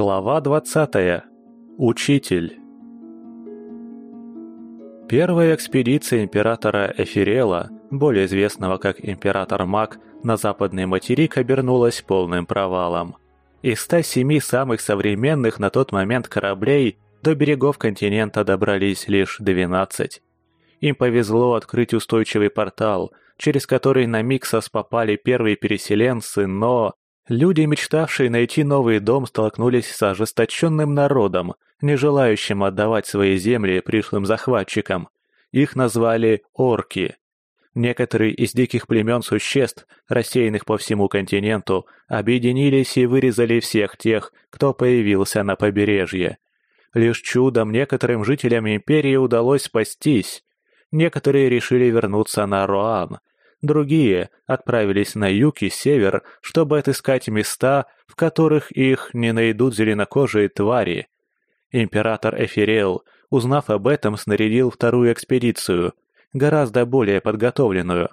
Глава 20. Учитель. Первая экспедиция императора Эфирела, более известного как император Мак, на западный материк обернулась полным провалом. Из 107 самых современных на тот момент кораблей до берегов континента добрались лишь 12. Им повезло открыть устойчивый портал, через который на Миксос попали первые переселенцы, но Люди, мечтавшие найти новый дом, столкнулись с ожесточенным народом, не желающим отдавать свои земли пришлым захватчикам. Их назвали орки. Некоторые из диких племен существ, рассеянных по всему континенту, объединились и вырезали всех тех, кто появился на побережье. Лишь чудом некоторым жителям империи удалось спастись. Некоторые решили вернуться на Руан, Другие отправились на юг и север, чтобы отыскать места, в которых их не найдут зеленокожие твари. Император Эфирел, узнав об этом, снарядил вторую экспедицию, гораздо более подготовленную.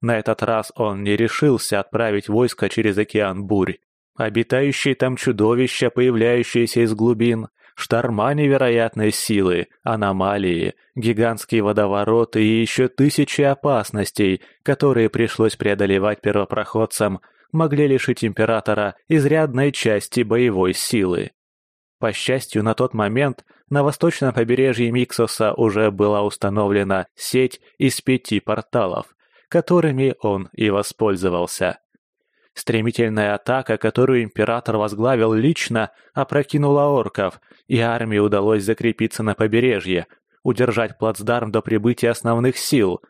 На этот раз он не решился отправить войско через океан бурь. Обитающие там чудовища, появляющиеся из глубин, Шторма невероятной силы, аномалии, гигантские водовороты и еще тысячи опасностей, которые пришлось преодолевать первопроходцам, могли лишить императора изрядной части боевой силы. По счастью, на тот момент на восточном побережье Миксоса уже была установлена сеть из пяти порталов, которыми он и воспользовался. Стремительная атака, которую император возглавил лично, опрокинула орков, и армии удалось закрепиться на побережье, удержать плацдарм до прибытия основных сил.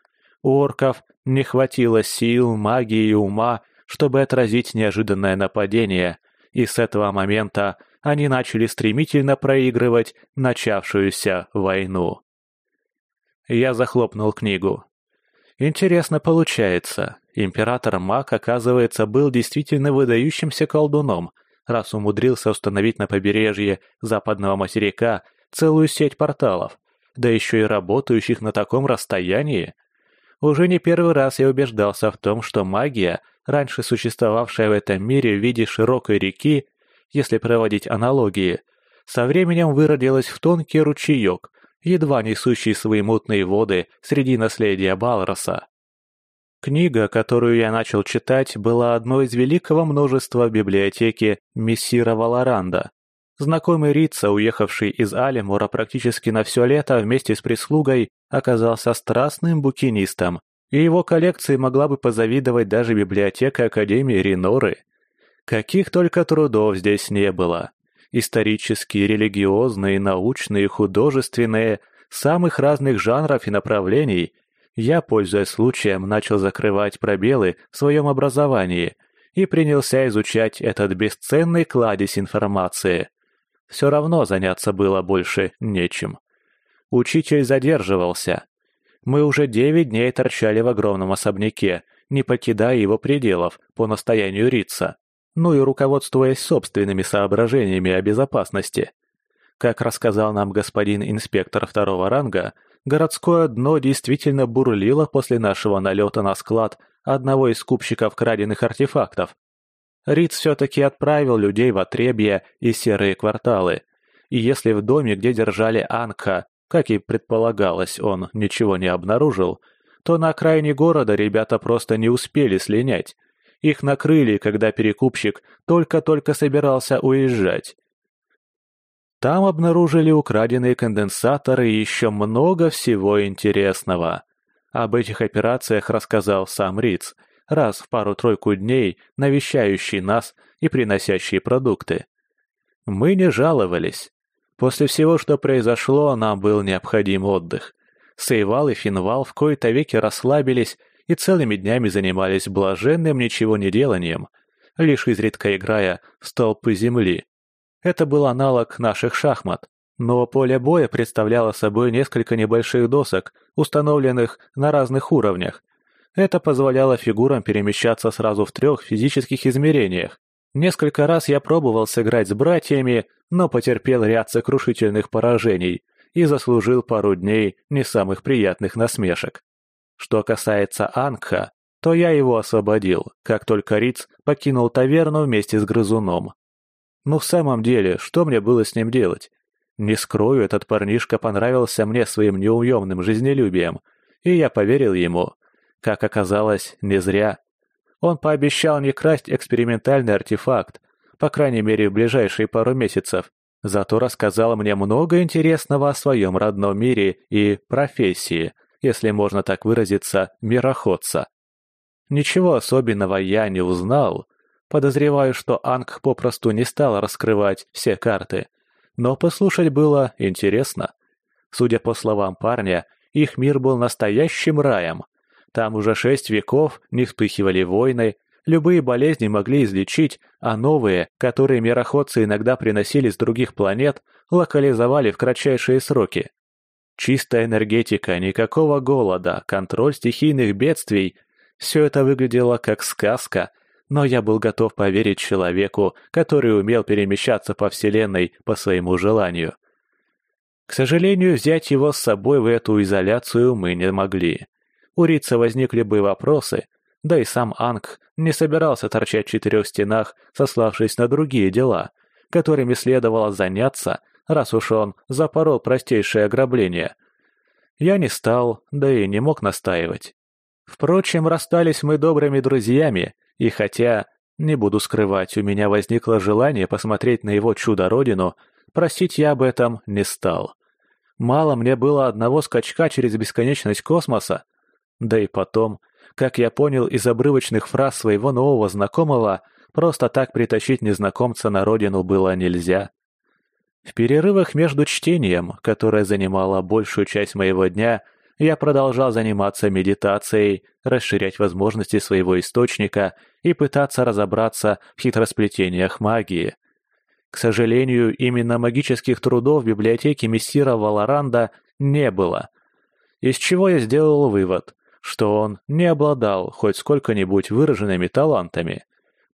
У орков не хватило сил, магии и ума, чтобы отразить неожиданное нападение, и с этого момента они начали стремительно проигрывать начавшуюся войну. Я захлопнул книгу. Интересно получается. Император Мак, оказывается, был действительно выдающимся колдуном, раз умудрился установить на побережье западного материка целую сеть порталов, да еще и работающих на таком расстоянии. Уже не первый раз я убеждался в том, что магия, раньше существовавшая в этом мире в виде широкой реки, если проводить аналогии, со временем выродилась в тонкий ручеек, едва несущий свои мутные воды среди наследия Балроса. Книга, которую я начал читать, была одной из великого множества в библиотеке мессира Валаранда. Знакомый Рица, уехавший из Алимура практически на все лето вместе с прислугой, оказался страстным букинистом, и его коллекции могла бы позавидовать даже библиотека Академии Риноры. Каких только трудов здесь не было исторические, религиозные, научные, художественные, самых разных жанров и направлений, я, пользуясь случаем, начал закрывать пробелы в своем образовании и принялся изучать этот бесценный кладезь информации. Все равно заняться было больше нечем. Учитель задерживался. Мы уже девять дней торчали в огромном особняке, не покидая его пределов по настоянию Рица ну и руководствуясь собственными соображениями о безопасности. Как рассказал нам господин инспектор второго ранга, городское дно действительно бурлило после нашего налета на склад одного из скупщиков краденных артефактов. Риц все-таки отправил людей в отребья и серые кварталы, и если в доме, где держали Анка, как и предполагалось, он ничего не обнаружил, то на окраине города ребята просто не успели слинять, их накрыли, когда перекупщик только-только собирался уезжать. Там обнаружили украденные конденсаторы и еще много всего интересного. Об этих операциях рассказал сам Риц, раз в пару-тройку дней навещающий нас и приносящий продукты. Мы не жаловались. После всего, что произошло, нам был необходим отдых. Сейвал и Финвал в кои-то веки расслабились и целыми днями занимались блаженным ничего не деланием, лишь изредка играя в столпы земли. Это был аналог наших шахмат, но поле боя представляло собой несколько небольших досок, установленных на разных уровнях. Это позволяло фигурам перемещаться сразу в трех физических измерениях. Несколько раз я пробовал сыграть с братьями, но потерпел ряд сокрушительных поражений и заслужил пару дней не самых приятных насмешек. Что касается Ангха, то я его освободил, как только Риц покинул таверну вместе с грызуном. Ну в самом деле, что мне было с ним делать? Не скрою, этот парнишка понравился мне своим неуемным жизнелюбием, и я поверил ему. Как оказалось, не зря. Он пообещал не красть экспериментальный артефакт, по крайней мере в ближайшие пару месяцев, зато рассказал мне много интересного о своем родном мире и профессии, если можно так выразиться, мироходца. Ничего особенного я не узнал. Подозреваю, что Анг попросту не стал раскрывать все карты. Но послушать было интересно. Судя по словам парня, их мир был настоящим раем. Там уже шесть веков не вспыхивали войны, любые болезни могли излечить, а новые, которые мироходцы иногда приносили с других планет, локализовали в кратчайшие сроки. Чистая энергетика, никакого голода, контроль стихийных бедствий – все это выглядело как сказка, но я был готов поверить человеку, который умел перемещаться по Вселенной по своему желанию. К сожалению, взять его с собой в эту изоляцию мы не могли. У Рица возникли бы вопросы, да и сам Анг не собирался торчать в четырех стенах, сославшись на другие дела, которыми следовало заняться, раз уж он запорол простейшее ограбление. Я не стал, да и не мог настаивать. Впрочем, расстались мы добрыми друзьями, и хотя, не буду скрывать, у меня возникло желание посмотреть на его чудо-родину, просить я об этом не стал. Мало мне было одного скачка через бесконечность космоса. Да и потом, как я понял из обрывочных фраз своего нового знакомого, просто так притащить незнакомца на родину было нельзя. В перерывах между чтением, которое занимало большую часть моего дня, я продолжал заниматься медитацией, расширять возможности своего источника и пытаться разобраться в хитросплетениях магии. К сожалению, именно магических трудов в библиотеке мессира Валаранда не было. Из чего я сделал вывод, что он не обладал хоть сколько-нибудь выраженными талантами.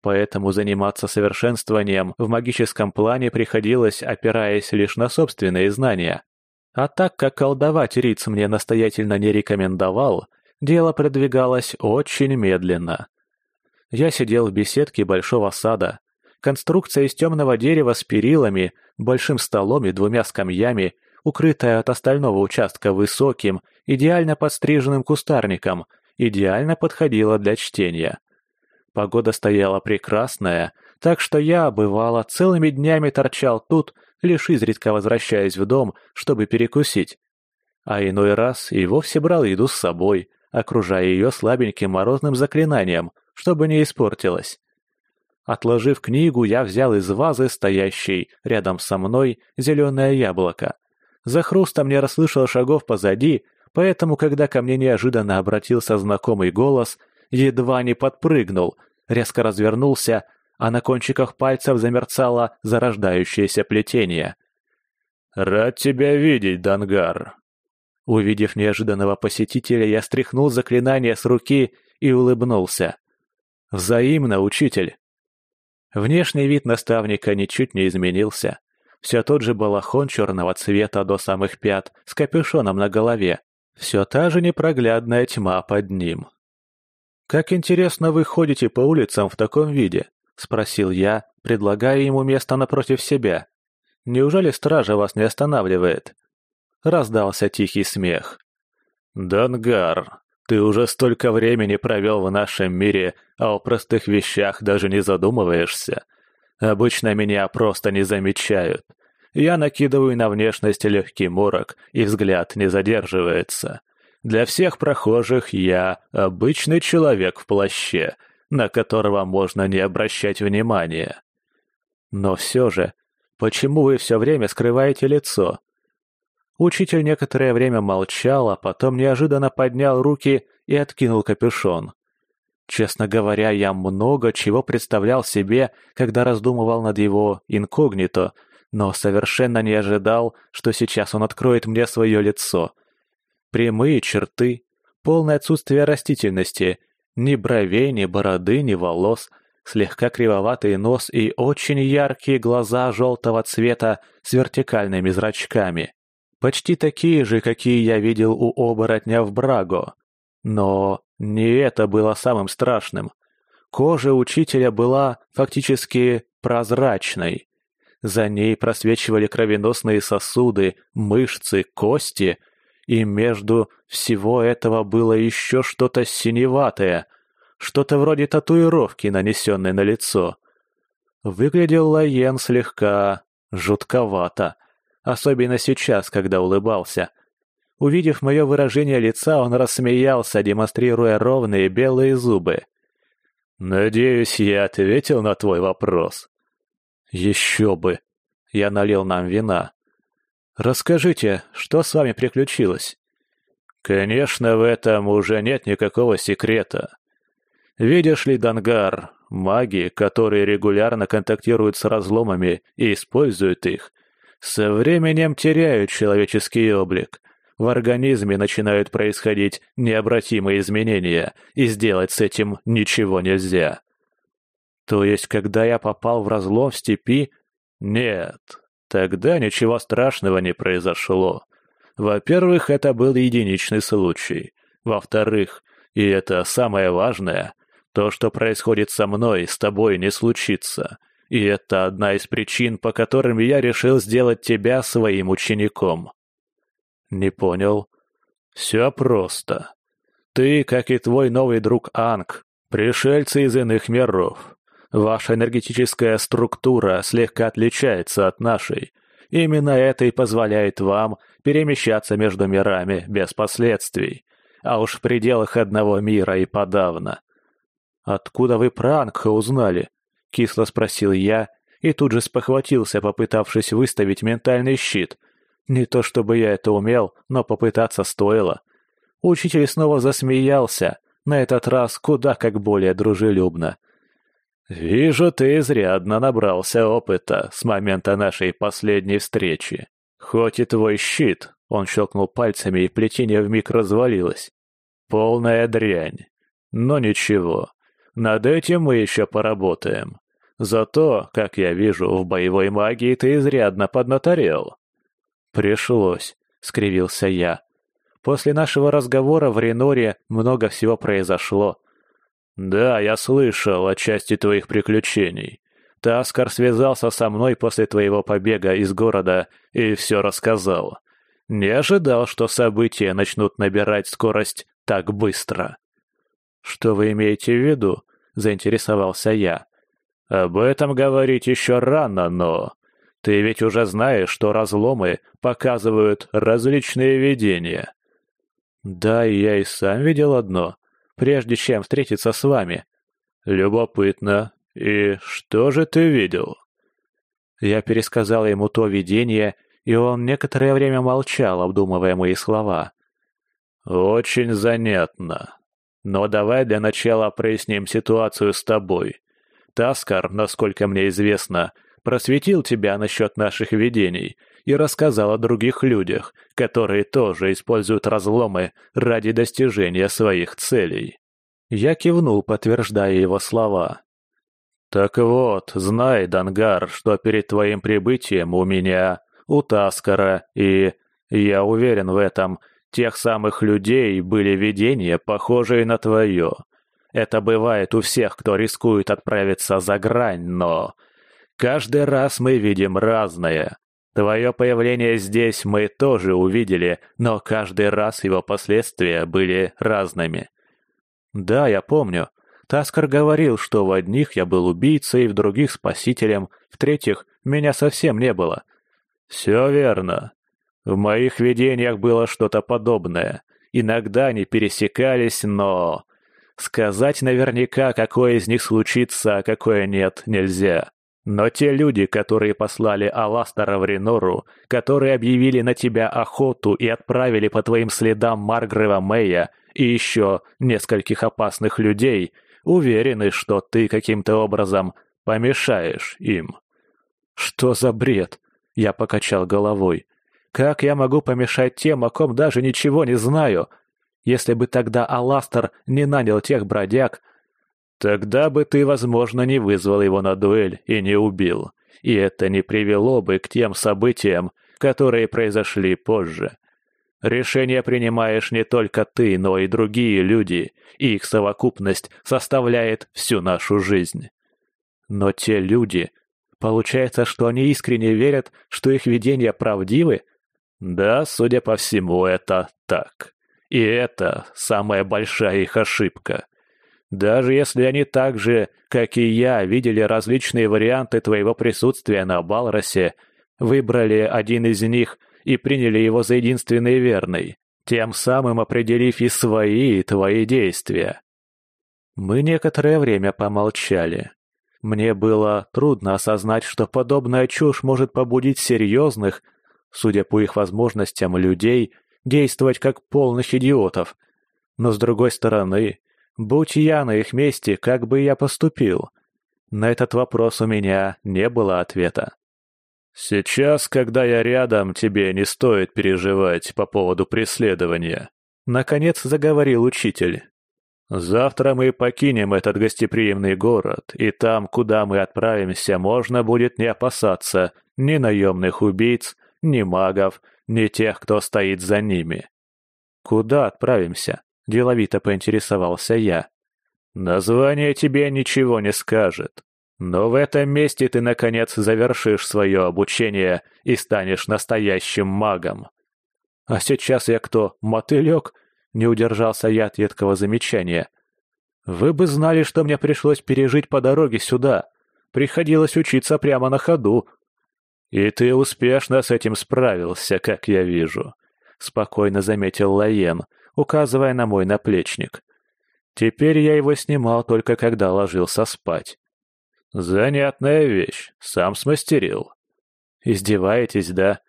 Поэтому заниматься совершенствованием в магическом плане приходилось, опираясь лишь на собственные знания. А так как колдовать Риц мне настоятельно не рекомендовал, дело продвигалось очень медленно. Я сидел в беседке большого сада, Конструкция из темного дерева с перилами, большим столом и двумя скамьями, укрытая от остального участка высоким, идеально подстриженным кустарником, идеально подходила для чтения. Погода стояла прекрасная, так что я, бывало, целыми днями торчал тут, лишь изредка возвращаясь в дом, чтобы перекусить. А иной раз и вовсе брал еду с собой, окружая ее слабеньким морозным заклинанием, чтобы не испортилась. Отложив книгу, я взял из вазы, стоящей рядом со мной, зеленое яблоко. За хрустом не расслышал шагов позади, поэтому, когда ко мне неожиданно обратился знакомый голос, едва не подпрыгнул, резко развернулся, а на кончиках пальцев замерцало зарождающееся плетение. «Рад тебя видеть, Дангар!» Увидев неожиданного посетителя, я стряхнул заклинание с руки и улыбнулся. «Взаимно, учитель!» Внешний вид наставника ничуть не изменился. Все тот же балахон черного цвета до самых пят, с капюшоном на голове. Все та же непроглядная тьма под ним. «Как интересно вы ходите по улицам в таком виде?» — спросил я, предлагая ему место напротив себя. «Неужели стража вас не останавливает?» Раздался тихий смех. «Дангар, ты уже столько времени провел в нашем мире, а о простых вещах даже не задумываешься. Обычно меня просто не замечают. Я накидываю на внешность легкий морок, и взгляд не задерживается. Для всех прохожих я обычный человек в плаще, на которого можно не обращать внимания. Но все же, почему вы все время скрываете лицо? Учитель некоторое время молчал, а потом неожиданно поднял руки и откинул капюшон. Честно говоря, я много чего представлял себе, когда раздумывал над его инкогнито, но совершенно не ожидал, что сейчас он откроет мне свое лицо. Прямые черты, полное отсутствие растительности, ни бровей, ни бороды, ни волос, слегка кривоватый нос и очень яркие глаза желтого цвета с вертикальными зрачками. Почти такие же, какие я видел у оборотня в Браго. Но не это было самым страшным. Кожа учителя была фактически прозрачной. За ней просвечивали кровеносные сосуды, мышцы, кости, и между всего этого было еще что-то синеватое, что-то вроде татуировки, нанесенной на лицо. Выглядел Лаен слегка жутковато, особенно сейчас, когда улыбался. Увидев мое выражение лица, он рассмеялся, демонстрируя ровные белые зубы. «Надеюсь, я ответил на твой вопрос». «Еще бы!» Я налил нам вина. «Расскажите, что с вами приключилось?» «Конечно, в этом уже нет никакого секрета. Видишь ли, Дангар, маги, которые регулярно контактируют с разломами и используют их, со временем теряют человеческий облик. В организме начинают происходить необратимые изменения, и сделать с этим ничего нельзя. То есть, когда я попал в разлом в степи? Нет, тогда ничего страшного не произошло. Во-первых, это был единичный случай. Во-вторых, и это самое важное, то, что происходит со мной, с тобой не случится. И это одна из причин, по которым я решил сделать тебя своим учеником. Не понял? Все просто. Ты, как и твой новый друг Анг, пришельцы из иных миров. Ваша энергетическая структура слегка отличается от нашей. Именно это и позволяет вам перемещаться между мирами без последствий, а уж в пределах одного мира и подавно. «Откуда вы про Ангха узнали?» — кисло спросил я и тут же спохватился, попытавшись выставить ментальный щит. Не то чтобы я это умел, но попытаться стоило. Учитель снова засмеялся, на этот раз куда как более дружелюбно. «Вижу, ты изрядно набрался опыта с момента нашей последней встречи. Хоть и твой щит, — он щелкнул пальцами, и плетение вмиг развалилось. Полная дрянь. Но ничего, над этим мы еще поработаем. Зато, как я вижу, в боевой магии ты изрядно поднаторел». «Пришлось», — скривился я. «После нашего разговора в Реноре много всего произошло. «Да, я слышал о части твоих приключений. Таскар связался со мной после твоего побега из города и все рассказал. Не ожидал, что события начнут набирать скорость так быстро». «Что вы имеете в виду?» — заинтересовался я. «Об этом говорить еще рано, но... Ты ведь уже знаешь, что разломы показывают различные видения». «Да, я и сам видел одно прежде чем встретиться с вами. Любопытно. И что же ты видел? Я пересказал ему то видение, и он некоторое время молчал, обдумывая мои слова. Очень занятно. Но давай для начала проясним ситуацию с тобой. Таскар, насколько мне известно, просветил тебя насчет наших видений и рассказал о других людях, которые тоже используют разломы ради достижения своих целей. Я кивнул, подтверждая его слова. «Так вот, знай, Дангар, что перед твоим прибытием у меня, у Таскара и, я уверен в этом, тех самых людей были видения, похожие на твое. Это бывает у всех, кто рискует отправиться за грань, но Каждый раз мы видим разное. Твое появление здесь мы тоже увидели, но каждый раз его последствия были разными. Да, я помню. Таскар говорил, что в одних я был убийцей, в других — спасителем, в третьих — меня совсем не было. Все верно. В моих видениях было что-то подобное. Иногда они пересекались, но... Сказать наверняка, какое из них случится, а какое нет, нельзя. Но те люди, которые послали Аластера в Ренору, которые объявили на тебя охоту и отправили по твоим следам Маргрева Мэя и еще нескольких опасных людей, уверены, что ты каким-то образом помешаешь им. Что за бред? Я покачал головой. Как я могу помешать тем, о ком даже ничего не знаю? Если бы тогда Аластер не нанял тех бродяг, Тогда бы ты, возможно, не вызвал его на дуэль и не убил. И это не привело бы к тем событиям, которые произошли позже. Решение принимаешь не только ты, но и другие люди, и их совокупность составляет всю нашу жизнь. Но те люди... Получается, что они искренне верят, что их видения правдивы? Да, судя по всему, это так. И это самая большая их ошибка. Даже если они так же, как и я, видели различные варианты твоего присутствия на Балросе, выбрали один из них и приняли его за единственный верный, тем самым определив и свои, и твои действия. Мы некоторое время помолчали. Мне было трудно осознать, что подобная чушь может побудить серьезных, судя по их возможностям, людей действовать как полных идиотов. Но с другой стороны, будь я на их месте, как бы я поступил? На этот вопрос у меня не было ответа. «Сейчас, когда я рядом, тебе не стоит переживать по поводу преследования», — наконец заговорил учитель. «Завтра мы покинем этот гостеприимный город, и там, куда мы отправимся, можно будет не опасаться ни наемных убийц, ни магов, ни тех, кто стоит за ними». «Куда отправимся?» — деловито поинтересовался я. «Название тебе ничего не скажет. Но в этом месте ты, наконец, завершишь свое обучение и станешь настоящим магом. А сейчас я кто, мотылек? Не удержался я от едкого замечания. Вы бы знали, что мне пришлось пережить по дороге сюда. Приходилось учиться прямо на ходу. И ты успешно с этим справился, как я вижу. Спокойно заметил Лаен, указывая на мой наплечник. Теперь я его снимал только когда ложился спать. «Занятная вещь. Сам смастерил». «Издеваетесь, да?»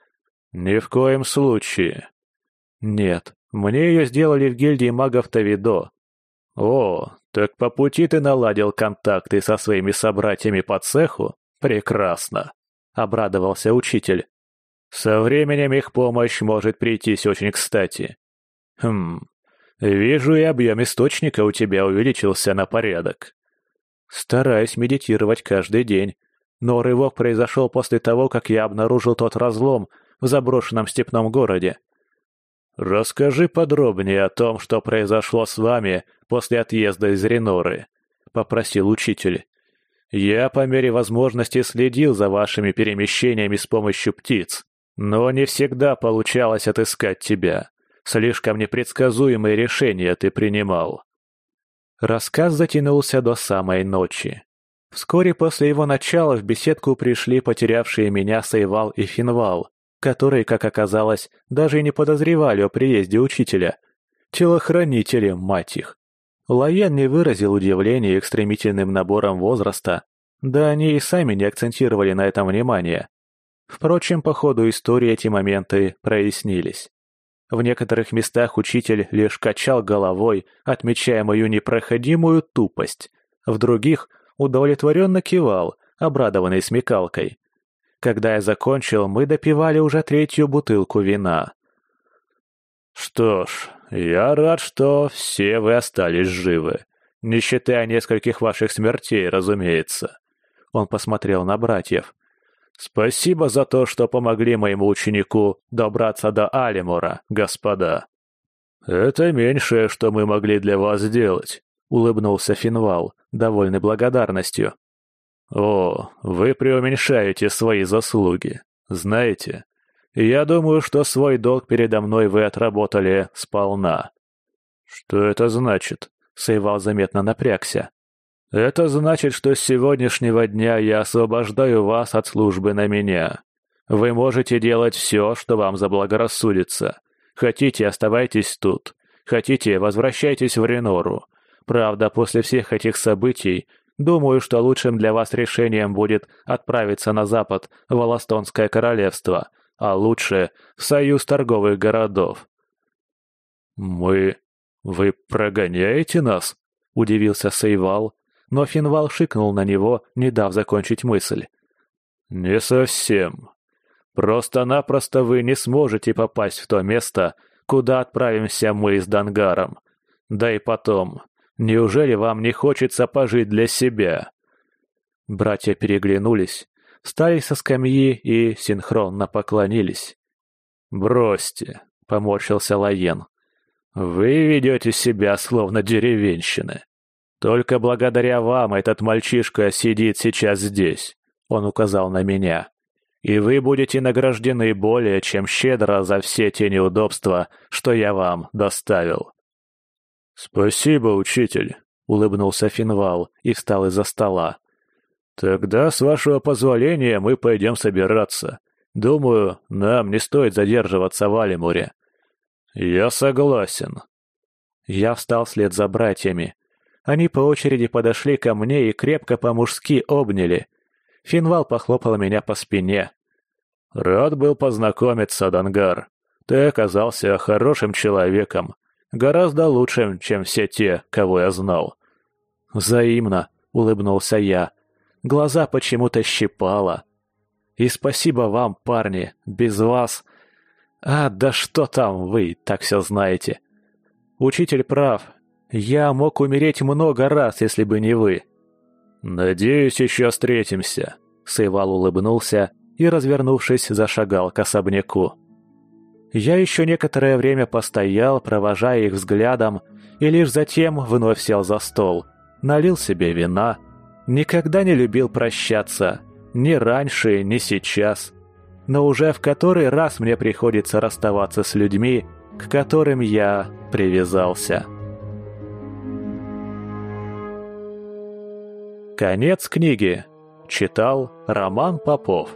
«Ни в коем случае». «Нет, мне ее сделали в гильдии магов Тавидо». «О, так по пути ты наладил контакты со своими собратьями по цеху? Прекрасно!» — обрадовался учитель. «Со временем их помощь может прийтись очень кстати». «Хм, вижу, и объем источника у тебя увеличился на порядок». Стараюсь медитировать каждый день, но рывок произошел после того, как я обнаружил тот разлом в заброшенном степном городе. «Расскажи подробнее о том, что произошло с вами после отъезда из Реноры», — попросил учитель. «Я по мере возможности следил за вашими перемещениями с помощью птиц, но не всегда получалось отыскать тебя. Слишком непредсказуемые решения ты принимал». Рассказ затянулся до самой ночи. Вскоре после его начала в беседку пришли потерявшие меня Сейвал и Финвал, которые, как оказалось, даже и не подозревали о приезде учителя. Телохранители, мать их. Лоен не выразил удивления их стремительным набором возраста, да они и сами не акцентировали на этом внимание. Впрочем, по ходу истории эти моменты прояснились. В некоторых местах учитель лишь качал головой, отмечая мою непроходимую тупость. В других удовлетворенно кивал, обрадованный смекалкой. Когда я закончил, мы допивали уже третью бутылку вина. «Что ж, я рад, что все вы остались живы. Не считая нескольких ваших смертей, разумеется». Он посмотрел на братьев. Спасибо за то, что помогли моему ученику добраться до Алимора, господа. Это меньшее, что мы могли для вас сделать, улыбнулся Финвал, довольный благодарностью. О, вы преуменьшаете свои заслуги. Знаете, я думаю, что свой долг передо мной вы отработали сполна. Что это значит? Сейвал заметно напрягся. Это значит, что с сегодняшнего дня я освобождаю вас от службы на меня. Вы можете делать все, что вам заблагорассудится. Хотите, оставайтесь тут. Хотите, возвращайтесь в Ренору. Правда, после всех этих событий, думаю, что лучшим для вас решением будет отправиться на запад, в Аластонское королевство, а лучше в союз торговых городов. «Мы... вы прогоняете нас?» — удивился Сейвал, но Финвал шикнул на него, не дав закончить мысль. «Не совсем. Просто-напросто вы не сможете попасть в то место, куда отправимся мы с Дангаром. Да и потом, неужели вам не хочется пожить для себя?» Братья переглянулись, встали со скамьи и синхронно поклонились. «Бросьте», — поморщился Лаен. «Вы ведете себя словно деревенщины. Только благодаря вам этот мальчишка сидит сейчас здесь. Он указал на меня. «И вы будете награждены более чем щедро за все те неудобства, что я вам доставил». «Спасибо, учитель», — улыбнулся Финвал и встал из-за стола. «Тогда, с вашего позволения, мы пойдем собираться. Думаю, нам не стоит задерживаться в Алимуре». «Я согласен». Я встал вслед за братьями. Они по очереди подошли ко мне и крепко по-мужски обняли. Финвал похлопал меня по спине. «Рад был познакомиться, Дангар. Ты оказался хорошим человеком, гораздо лучшим, чем все те, кого я знал». «Взаимно», — улыбнулся я. Глаза почему-то щипало. «И спасибо вам, парни, без вас...» «А, да что там, вы так все знаете». «Учитель прав. Я мог умереть много раз, если бы не вы». «Надеюсь, еще встретимся», — Сейвал улыбнулся и, развернувшись, зашагал к особняку. Я еще некоторое время постоял, провожая их взглядом, и лишь затем вновь сел за стол, налил себе вина. Никогда не любил прощаться, ни раньше, ни сейчас. Но уже в который раз мне приходится расставаться с людьми, к которым я привязался. Конец книги. Читал Роман Попов.